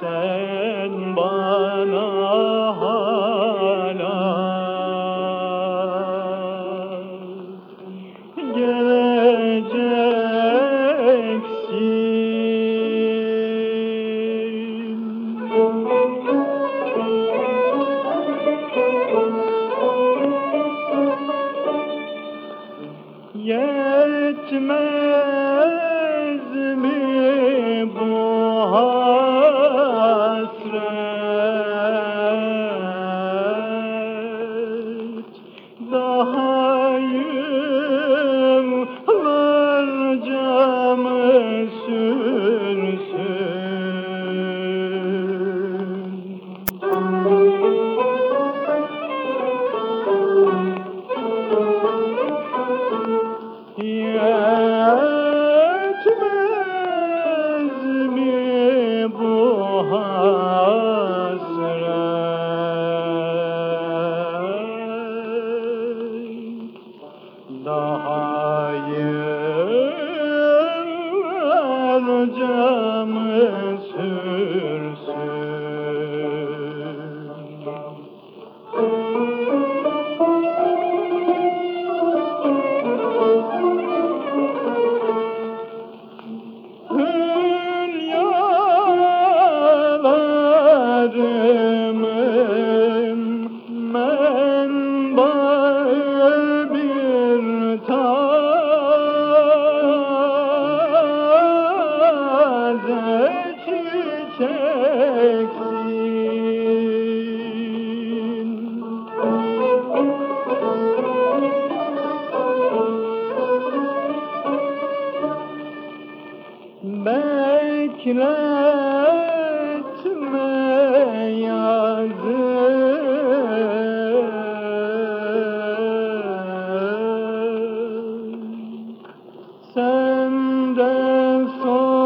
sen bana من Daha dayım canı sürsün. Bekletme yazık Sende solar,